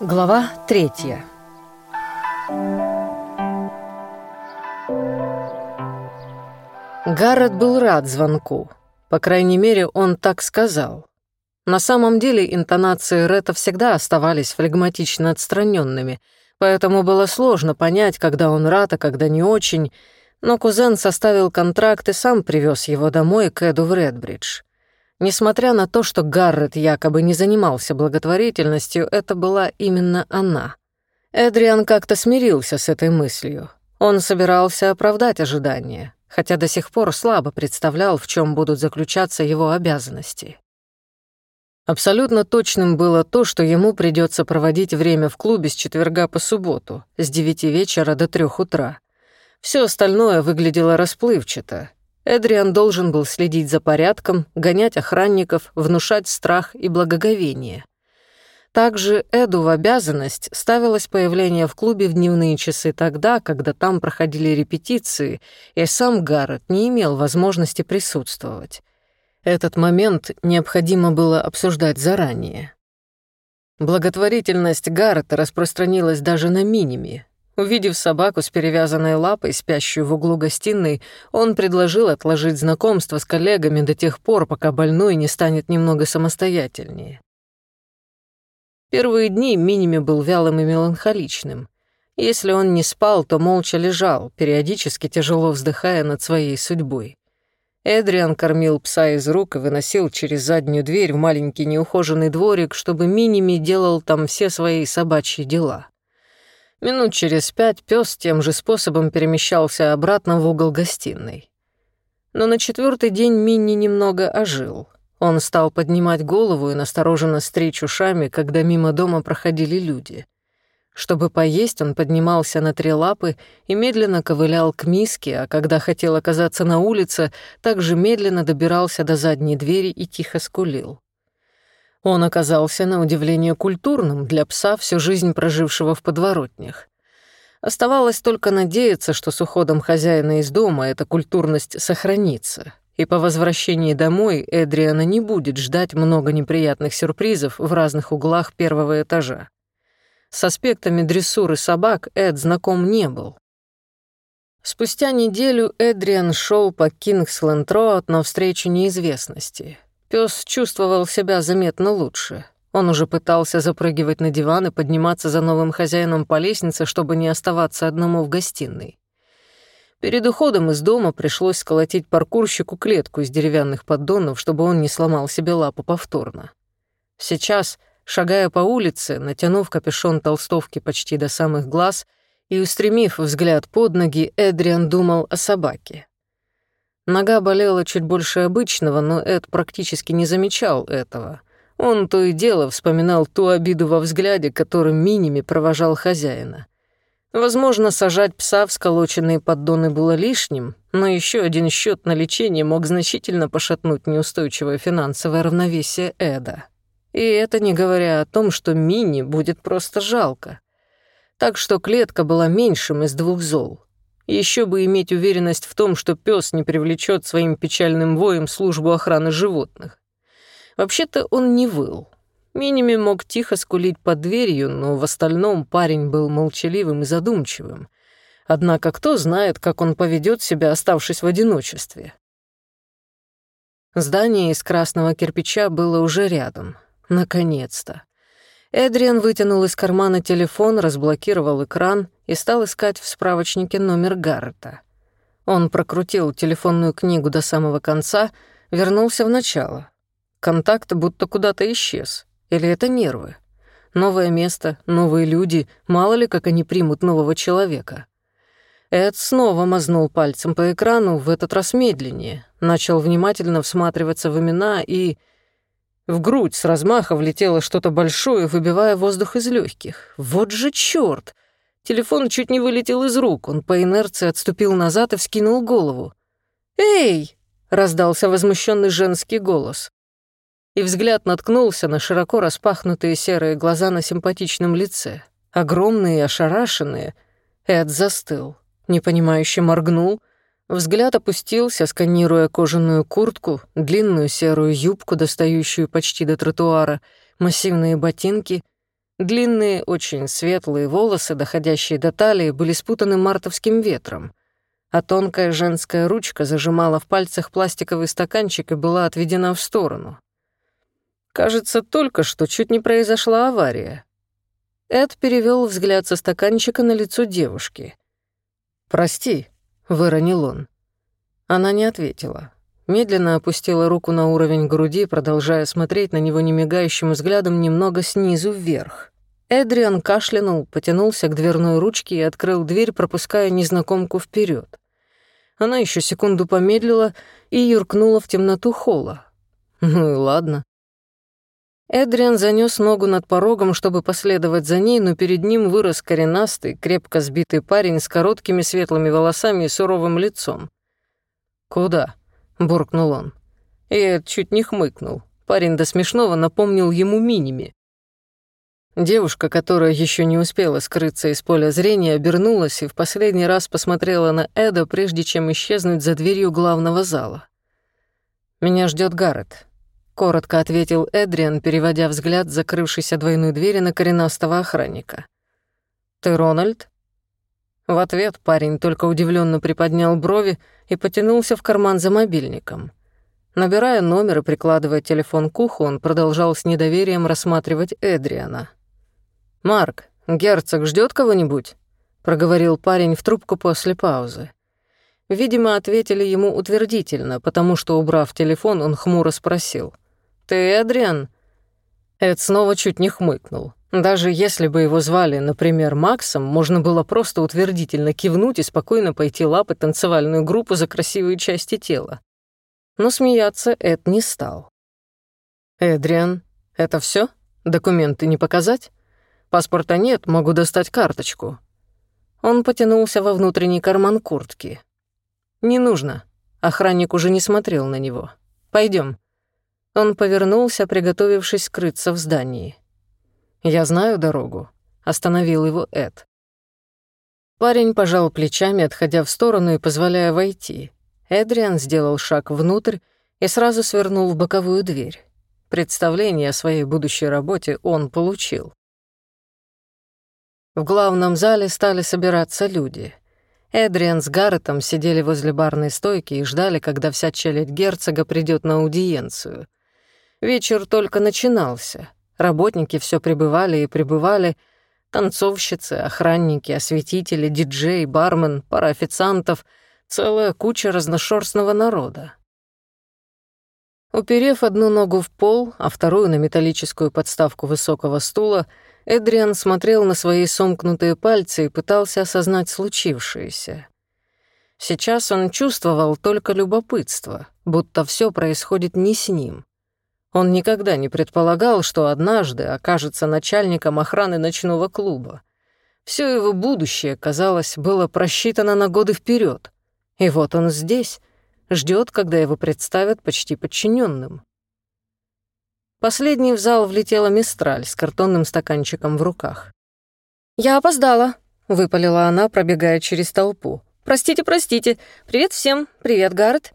Глава третья. Гаррет был рад звонку. По крайней мере, он так сказал. На самом деле интонации Ретта всегда оставались флегматично отстраненными, поэтому было сложно понять, когда он рад, а когда не очень, но кузен составил контракт и сам привез его домой к Эду в Редбридж. Несмотря на то, что Гаррет якобы не занимался благотворительностью, это была именно она. Эдриан как-то смирился с этой мыслью. Он собирался оправдать ожидания, хотя до сих пор слабо представлял, в чем будут заключаться его обязанности. Абсолютно точным было то, что ему придется проводить время в клубе с четверга по субботу, с девяти вечера до трех утра. Все остальное выглядело расплывчато. Эдриан должен был следить за порядком, гонять охранников, внушать страх и благоговение. Также Эду в обязанность ставилось появление в клубе в дневные часы тогда, когда там проходили репетиции, и сам Гаррет не имел возможности присутствовать. Этот момент необходимо было обсуждать заранее. Благотворительность Гаррета распространилась даже на миниме. Увидев собаку с перевязанной лапой, спящую в углу гостиной, он предложил отложить знакомство с коллегами до тех пор, пока больной не станет немного самостоятельнее. Первые дни Миними был вялым и меланхоличным. Если он не спал, то молча лежал, периодически тяжело вздыхая над своей судьбой. Эдриан кормил пса из рук и выносил через заднюю дверь в маленький неухоженный дворик, чтобы Миними делал там все свои собачьи дела. Минут через пять пес тем же способом перемещался обратно в угол гостиной. Но на четвертый день Минни немного ожил. Он стал поднимать голову и настороженно стричь ушами, когда мимо дома проходили люди. Чтобы поесть, он поднимался на три лапы и медленно ковылял к миске, а когда хотел оказаться на улице, также медленно добирался до задней двери и тихо скулил. Он оказался на удивление культурным для пса, всю жизнь прожившего в подворотнях. Оставалось только надеяться, что с уходом хозяина из дома эта культурность сохранится, и по возвращении домой Эдриана не будет ждать много неприятных сюрпризов в разных углах первого этажа. С аспектами дрессуры собак Эд знаком не был. Спустя неделю Эдриан шел по Кингсленд-Роуд навстречу неизвестности. Пес чувствовал себя заметно лучше. Он уже пытался запрыгивать на диван и подниматься за новым хозяином по лестнице, чтобы не оставаться одному в гостиной. Перед уходом из дома пришлось сколотить паркурщику клетку из деревянных поддонов, чтобы он не сломал себе лапу повторно. Сейчас Шагая по улице, натянув капюшон толстовки почти до самых глаз и устремив взгляд под ноги, Эдриан думал о собаке. Нога болела чуть больше обычного, но Эд практически не замечал этого. Он то и дело вспоминал ту обиду во взгляде, которым Миними провожал хозяина. Возможно, сажать пса в сколоченные поддоны было лишним, но еще один счет на лечение мог значительно пошатнуть неустойчивое финансовое равновесие Эда. И это не говоря о том, что Мини будет просто жалко. Так что клетка была меньшим из двух зол. Еще бы иметь уверенность в том, что пес не привлечет своим печальным воем службу охраны животных. Вообще-то он не выл. Миними мог тихо скулить под дверью, но в остальном парень был молчаливым и задумчивым. Однако кто знает, как он поведет себя, оставшись в одиночестве. Здание из красного кирпича было уже рядом. Наконец-то. Эдриан вытянул из кармана телефон, разблокировал экран и стал искать в справочнике номер Гаррета. Он прокрутил телефонную книгу до самого конца, вернулся в начало. Контакт будто куда-то исчез. Или это нервы? Новое место, новые люди, мало ли, как они примут нового человека. Эд снова мазнул пальцем по экрану, в этот раз медленнее, начал внимательно всматриваться в имена и в грудь с размаха влетело что-то большое, выбивая воздух из легких. Вот же чёрт! Телефон чуть не вылетел из рук. Он по инерции отступил назад и вскинул голову. «Эй!» — раздался возмущенный женский голос. И взгляд наткнулся на широко распахнутые серые глаза на симпатичном лице. Огромные и ошарашенные. Эд застыл, непонимающе моргнул — Взгляд опустился, сканируя кожаную куртку, длинную серую юбку, достающую почти до тротуара, массивные ботинки, длинные, очень светлые волосы, доходящие до талии, были спутаны мартовским ветром, а тонкая женская ручка зажимала в пальцах пластиковый стаканчик и была отведена в сторону. Кажется, только что чуть не произошла авария. Эд перевел взгляд со стаканчика на лицо девушки. «Прости», — выронил он. Она не ответила. Медленно опустила руку на уровень груди, продолжая смотреть на него немигающим взглядом немного снизу вверх. Эдриан кашлянул, потянулся к дверной ручке и открыл дверь, пропуская незнакомку вперед. Она еще секунду помедлила и юркнула в темноту холла. Ну и ладно. Эдриан занёс ногу над порогом, чтобы последовать за ней, но перед ним вырос коренастый, крепко сбитый парень с короткими светлыми волосами и суровым лицом. «Куда?» — буркнул он. Эд чуть не хмыкнул. Парень до смешного напомнил ему миними. Девушка, которая еще не успела скрыться из поля зрения, обернулась и в последний раз посмотрела на Эда, прежде чем исчезнуть за дверью главного зала. «Меня ждет Гаррет», — коротко ответил Эдриан, переводя взгляд закрывшейся двойной двери на коренастого охранника. «Ты Рональд?» В ответ парень только удивленно приподнял брови и потянулся в карман за мобильником. Набирая номер и прикладывая телефон к уху, он продолжал с недоверием рассматривать Эдриана. «Марк, герцог ждет кого-нибудь?» — проговорил парень в трубку после паузы. Видимо, ответили ему утвердительно, потому что, убрав телефон, он хмуро спросил — «Ты Эдриан?» Эд снова чуть не хмыкнул. Даже если бы его звали, например, Максом, можно было просто утвердительно кивнуть и спокойно пойти лапать танцевальную группу за красивые части тела. Но смеяться Эд не стал. «Эдриан, это все? Документы не показать? Паспорта нет, могу достать карточку». Он потянулся во внутренний карман куртки. «Не нужно». Охранник уже не смотрел на него. Пойдем. Он повернулся, приготовившись скрыться в здании. «Я знаю дорогу», — остановил его Эд. Парень пожал плечами, отходя в сторону и позволяя войти. Эдриан сделал шаг внутрь и сразу свернул в боковую дверь. Представление о своей будущей работе он получил. В главном зале стали собираться люди. Эдриан с Гарретом сидели возле барной стойки и ждали, когда вся челядь герцога придет на аудиенцию. Вечер только начинался. Работники все прибывали и прибывали. Танцовщицы, охранники, осветители, диджей, бармен, пара официантов, целая куча разношерстного народа. Уперев одну ногу в пол, а вторую на металлическую подставку высокого стула, Эдриан смотрел на свои сомкнутые пальцы и пытался осознать случившееся. Сейчас он чувствовал только любопытство, будто все происходит не с ним. Он никогда не предполагал, что однажды окажется начальником охраны ночного клуба. Все его будущее, казалось, было просчитано на годы вперед. И вот он здесь, ждет, когда его представят почти подчиненным. Последний в зал влетела Мистраль с картонным стаканчиком в руках. «Я опоздала», — выпалила она, пробегая через толпу. «Простите, простите. Привет всем. Привет, Гаррет.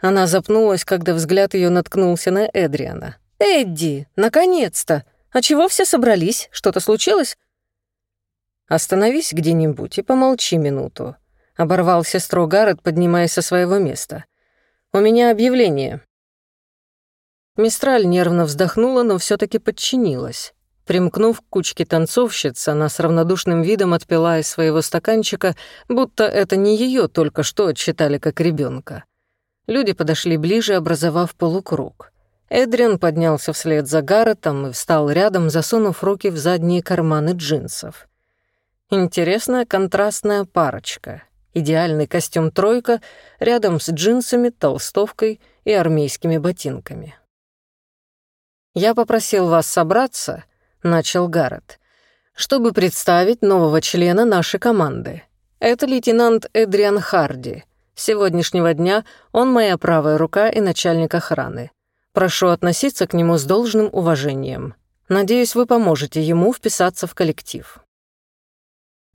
Она запнулась, когда взгляд ее наткнулся на Эдриана. «Эдди, наконец-то! А чего все собрались? Что-то случилось?» «Остановись где-нибудь и помолчи минуту», — оборвал сестру Гаррет, поднимаясь со своего места. «У меня объявление». Мистраль нервно вздохнула, но все таки подчинилась. Примкнув к кучке танцовщиц, она с равнодушным видом отпила из своего стаканчика, будто это не ее только что отчитали как ребенка. Люди подошли ближе, образовав полукруг. Эдриан поднялся вслед за Гарретом и встал рядом, засунув руки в задние карманы джинсов. Интересная контрастная парочка. Идеальный костюм «тройка» рядом с джинсами, толстовкой и армейскими ботинками. «Я попросил вас собраться», — начал Гаррет, «чтобы представить нового члена нашей команды. Это лейтенант Эдриан Харди, сегодняшнего дня он моя правая рука и начальник охраны. Прошу относиться к нему с должным уважением. Надеюсь, вы поможете ему вписаться в коллектив».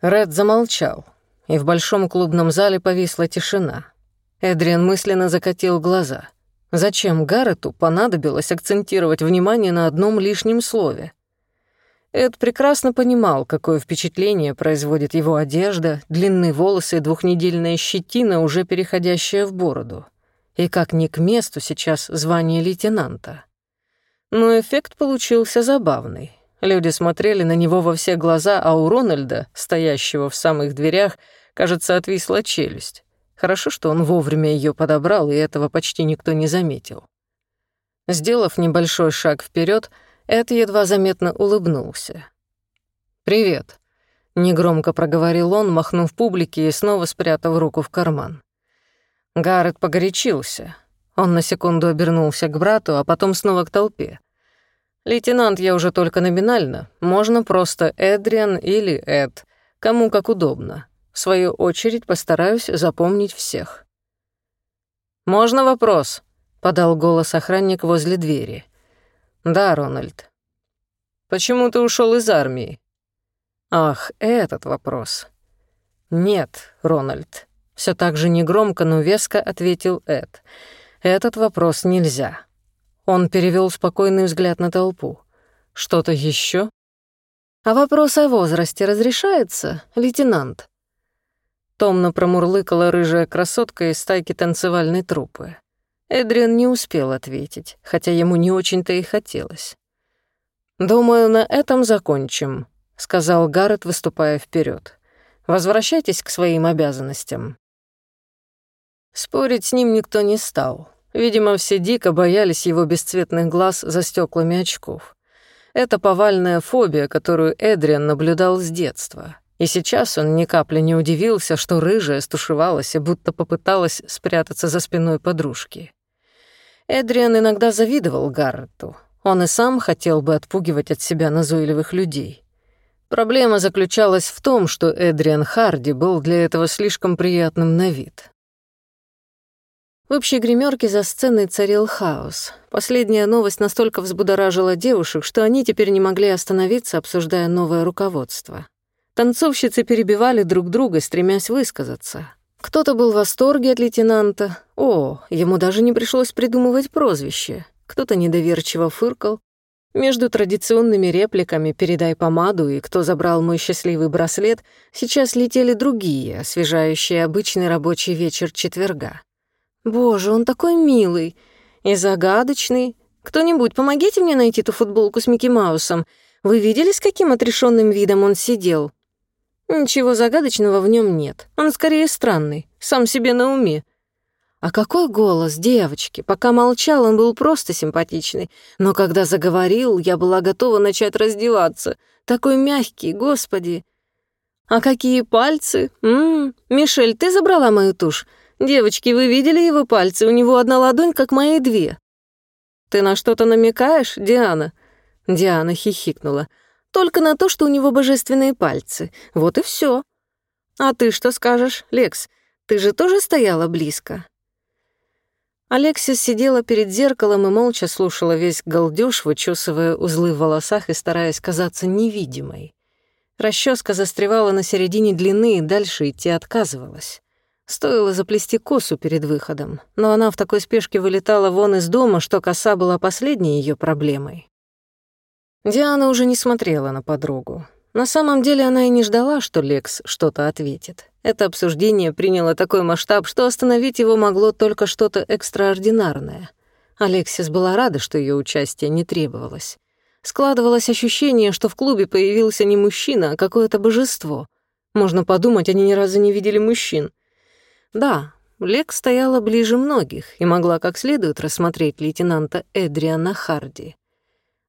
Ред замолчал, и в большом клубном зале повисла тишина. Эдриан мысленно закатил глаза. Зачем Гаррету понадобилось акцентировать внимание на одном лишнем слове? Эд прекрасно понимал, какое впечатление производит его одежда, длинные волосы и двухнедельная щетина, уже переходящая в бороду. И как ни к месту сейчас звание лейтенанта. Но эффект получился забавный. Люди смотрели на него во все глаза, а у Рональда, стоящего в самых дверях, кажется, отвисла челюсть. Хорошо, что он вовремя ее подобрал, и этого почти никто не заметил. Сделав небольшой шаг вперед, Эд едва заметно улыбнулся. «Привет», — негромко проговорил он, махнув публике и снова спрятав руку в карман. Гаррет погорячился. Он на секунду обернулся к брату, а потом снова к толпе. «Лейтенант я уже только номинально. Можно просто Эдриан или Эд, кому как удобно. В свою очередь постараюсь запомнить всех». «Можно вопрос?» — подал голос охранник возле двери. «Да, Рональд». «Почему ты ушел из армии?» «Ах, этот вопрос». «Нет, Рональд», — все так же негромко, но веско ответил Эд. «Этот вопрос нельзя». Он перевел спокойный взгляд на толпу. «Что-то еще? «А вопрос о возрасте разрешается, лейтенант?» Томно промурлыкала рыжая красотка из стайки танцевальной труппы. Эдриан не успел ответить, хотя ему не очень-то и хотелось. «Думаю, на этом закончим», — сказал Гаррет, выступая вперед. «Возвращайтесь к своим обязанностям». Спорить с ним никто не стал. Видимо, все дико боялись его бесцветных глаз за стеклами очков. Это повальная фобия, которую Эдриан наблюдал с детства. И сейчас он ни капли не удивился, что рыжая стушевалась и будто попыталась спрятаться за спиной подружки. Эдриан иногда завидовал Гаррету. Он и сам хотел бы отпугивать от себя назойливых людей. Проблема заключалась в том, что Эдриан Харди был для этого слишком приятным на вид. В общей гримерке за сценой царил хаос. Последняя новость настолько взбудоражила девушек, что они теперь не могли остановиться, обсуждая новое руководство. Танцовщицы перебивали друг друга, стремясь высказаться. Кто-то был в восторге от лейтенанта. О, ему даже не пришлось придумывать прозвище. Кто-то недоверчиво фыркал. Между традиционными репликами «передай помаду» и «кто забрал мой счастливый браслет» сейчас летели другие, освежающие обычный рабочий вечер четверга. «Боже, он такой милый и загадочный. Кто-нибудь, помогите мне найти ту футболку с Микки Маусом. Вы видели, с каким отрешенным видом он сидел?» Ничего загадочного в нем нет. Он скорее странный, сам себе на уме. А какой голос девочки! Пока молчал, он был просто симпатичный. Но когда заговорил, я была готова начать раздеваться. Такой мягкий, господи! А какие пальцы! Ммм, Мишель, ты забрала мою тушь? Девочки, вы видели его пальцы? У него одна ладонь, как мои две. Ты на что-то намекаешь, Диана? Диана хихикнула только на то, что у него божественные пальцы. Вот и все. А ты что скажешь, Лекс? Ты же тоже стояла близко?» Алексис сидела перед зеркалом и молча слушала весь галдёж, вычесывая узлы в волосах и стараясь казаться невидимой. Расческа застревала на середине длины и дальше идти отказывалась. Стоило заплести косу перед выходом, но она в такой спешке вылетала вон из дома, что коса была последней ее проблемой. Диана уже не смотрела на подругу. На самом деле она и не ждала, что Лекс что-то ответит. Это обсуждение приняло такой масштаб, что остановить его могло только что-то экстраординарное. Алексис была рада, что ее участие не требовалось. Складывалось ощущение, что в клубе появился не мужчина, а какое-то божество. Можно подумать, они ни разу не видели мужчин. Да, Лекс стояла ближе многих и могла как следует рассмотреть лейтенанта Эдриана Харди.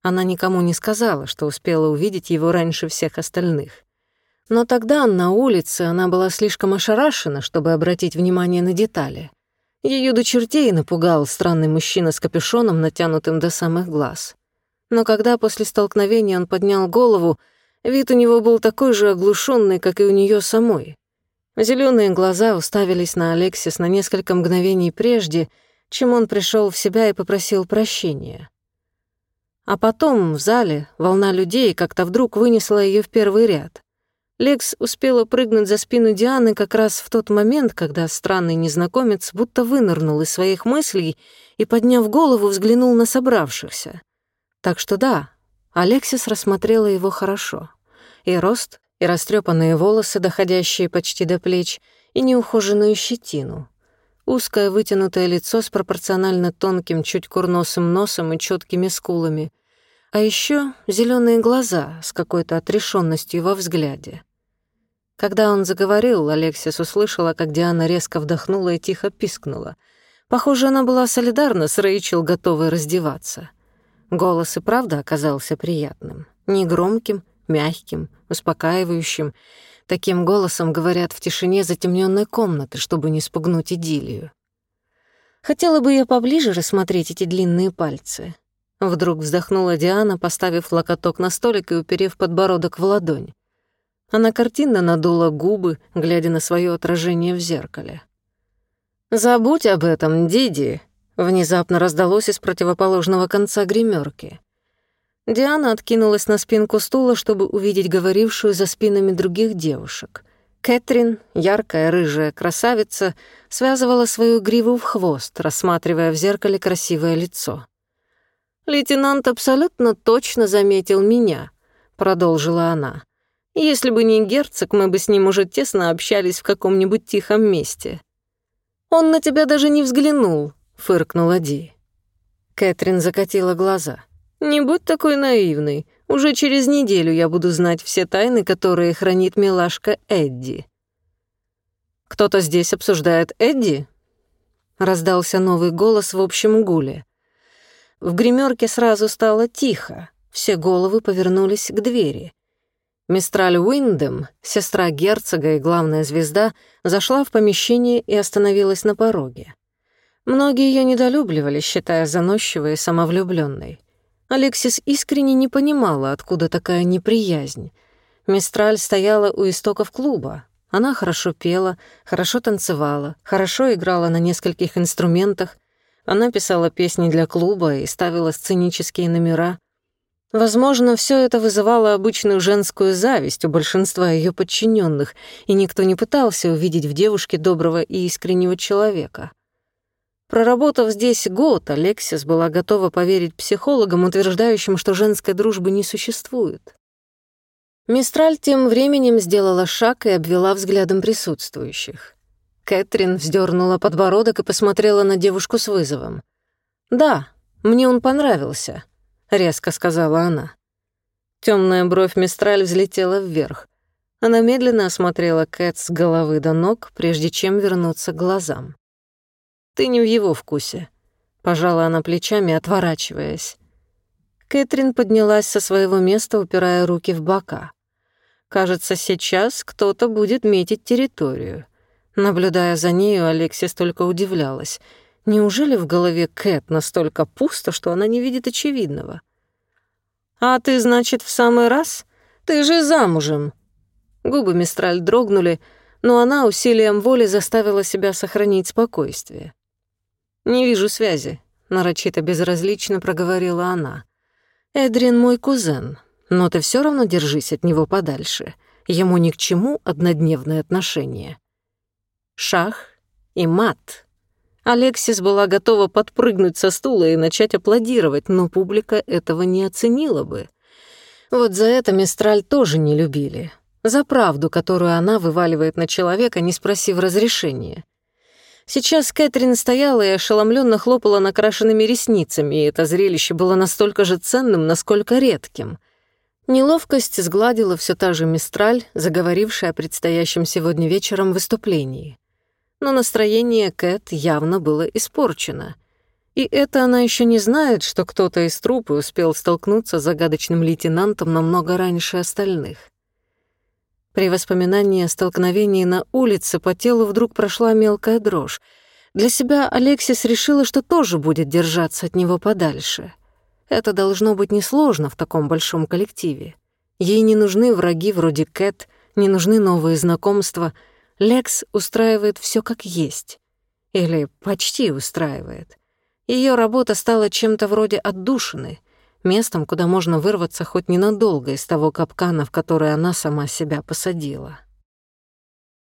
Она никому не сказала, что успела увидеть его раньше всех остальных. Но тогда на улице она была слишком ошарашена, чтобы обратить внимание на детали. Ее до чертей напугал странный мужчина с капюшоном, натянутым до самых глаз. Но когда после столкновения он поднял голову, вид у него был такой же оглушенный, как и у нее самой. Зеленые глаза уставились на Алексис на несколько мгновений прежде, чем он пришел в себя и попросил прощения. А потом в зале волна людей как-то вдруг вынесла ее в первый ряд. Лекс успела прыгнуть за спину Дианы как раз в тот момент, когда странный незнакомец будто вынырнул из своих мыслей и, подняв голову, взглянул на собравшихся. Так что да, Алексис рассмотрела его хорошо. И рост, и растрепанные волосы, доходящие почти до плеч, и неухоженную щетину. Узкое вытянутое лицо с пропорционально тонким, чуть курносым носом и четкими скулами — а еще зеленые глаза с какой-то отрешенностью во взгляде. Когда он заговорил, Алексис услышала, как Диана резко вдохнула и тихо пискнула. Похоже, она была солидарна с Рэйчел, готовой раздеваться. Голос и правда оказался приятным. Негромким, мягким, успокаивающим. Таким голосом говорят в тишине затемненной комнаты, чтобы не спугнуть идиллию. Хотела бы я поближе рассмотреть эти длинные пальцы. Вдруг вздохнула Диана, поставив локоток на столик и уперев подбородок в ладонь. Она картинно надула губы, глядя на свое отражение в зеркале. «Забудь об этом, Диди», — внезапно раздалось из противоположного конца гримерки. Диана откинулась на спинку стула, чтобы увидеть говорившую за спинами других девушек. Кэтрин, яркая рыжая красавица, связывала свою гриву в хвост, рассматривая в зеркале красивое лицо. «Лейтенант абсолютно точно заметил меня», — продолжила она. «Если бы не герцог, мы бы с ним уже тесно общались в каком-нибудь тихом месте». «Он на тебя даже не взглянул», — фыркнула Ди. Кэтрин закатила глаза. «Не будь такой наивной. Уже через неделю я буду знать все тайны, которые хранит милашка Эдди». «Кто-то здесь обсуждает Эдди?» Раздался новый голос в общем гуле. В гримерке сразу стало тихо, все головы повернулись к двери. Мистраль Уиндем, сестра герцога и главная звезда, зашла в помещение и остановилась на пороге. Многие ее недолюбливали, считая заносчивой и самовлюбленной. Алексис искренне не понимала, откуда такая неприязнь. Мистраль стояла у истоков клуба. Она хорошо пела, хорошо танцевала, хорошо играла на нескольких инструментах, она писала песни для клуба и ставила сценические номера. Возможно, все это вызывало обычную женскую зависть у большинства ее подчиненных, и никто не пытался увидеть в девушке доброго и искреннего человека. Проработав здесь год, Алексис была готова поверить психологам, утверждающим, что женской дружбы не существует. Мистраль тем временем сделала шаг и обвела взглядом присутствующих. Кэтрин вздернула подбородок и посмотрела на девушку с вызовом. «Да, мне он понравился», — резко сказала она. Темная бровь Мистраль взлетела вверх. Она медленно осмотрела Кэт с головы до ног, прежде чем вернуться к глазам. «Ты не в его вкусе», — пожала она плечами, отворачиваясь. Кэтрин поднялась со своего места, упирая руки в бока. «Кажется, сейчас кто-то будет метить территорию». Наблюдая за нею, Алексис только удивлялась. Неужели в голове Кэт настолько пусто, что она не видит очевидного? «А ты, значит, в самый раз? Ты же замужем!» Губы Мистраль дрогнули, но она усилием воли заставила себя сохранить спокойствие. «Не вижу связи», — нарочито безразлично проговорила она. «Эдрин мой кузен, но ты все равно держись от него подальше. Ему ни к чему однодневные отношения» шах и мат. Алексис была готова подпрыгнуть со стула и начать аплодировать, но публика этого не оценила бы. Вот за это Мистраль тоже не любили. За правду, которую она вываливает на человека, не спросив разрешения. Сейчас Кэтрин стояла и ошеломленно хлопала накрашенными ресницами, и это зрелище было настолько же ценным, насколько редким. Неловкость сгладила все та же Мистраль, заговорившая о предстоящем сегодня вечером выступлении но настроение Кэт явно было испорчено. И это она еще не знает, что кто-то из трупы успел столкнуться с загадочным лейтенантом намного раньше остальных. При воспоминании о столкновении на улице по телу вдруг прошла мелкая дрожь. Для себя Алексис решила, что тоже будет держаться от него подальше. Это должно быть несложно в таком большом коллективе. Ей не нужны враги вроде Кэт, не нужны новые знакомства — Лекс устраивает все как есть. Или почти устраивает. Ее работа стала чем-то вроде отдушины. Местом, куда можно вырваться хоть ненадолго из того капкана, в который она сама себя посадила.